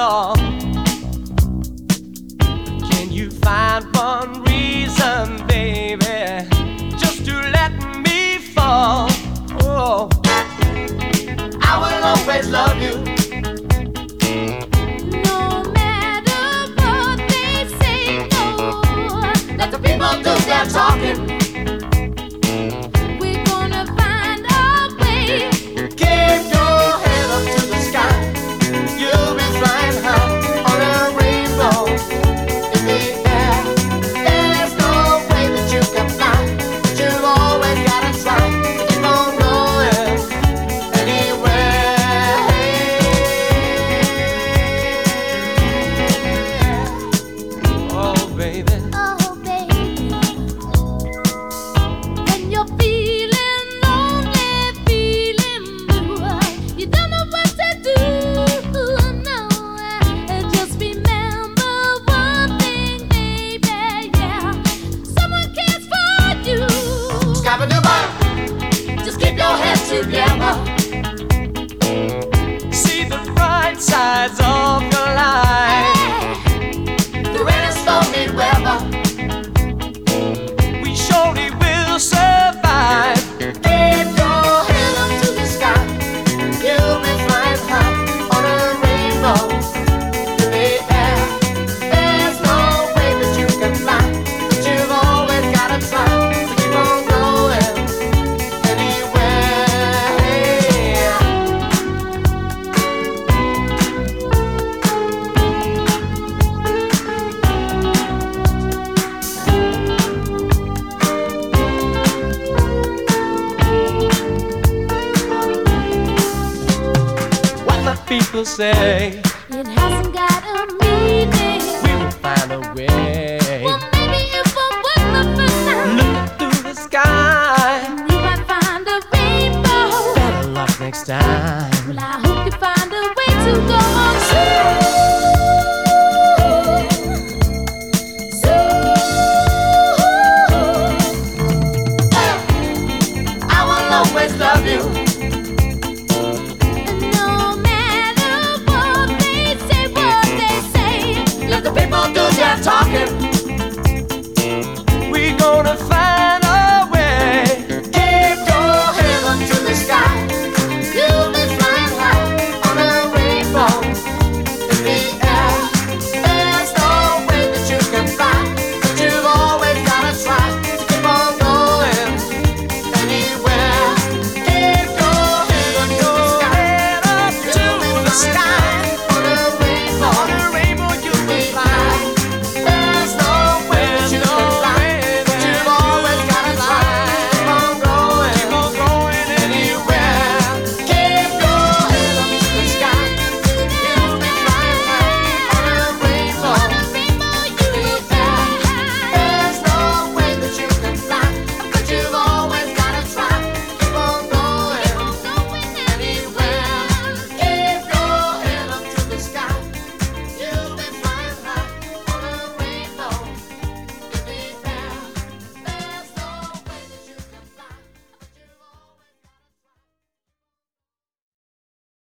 all. Can you find one reason, baby, just to let me fall? Oh, I will always love you. No matter what they say, no. Let the people do their talk. People say it hasn't got a meaning. We will find a way. Well, maybe it won't work the first time. Look through the sky. We might find a rainbow. Better luck next time. Well, I hope you find a way to go.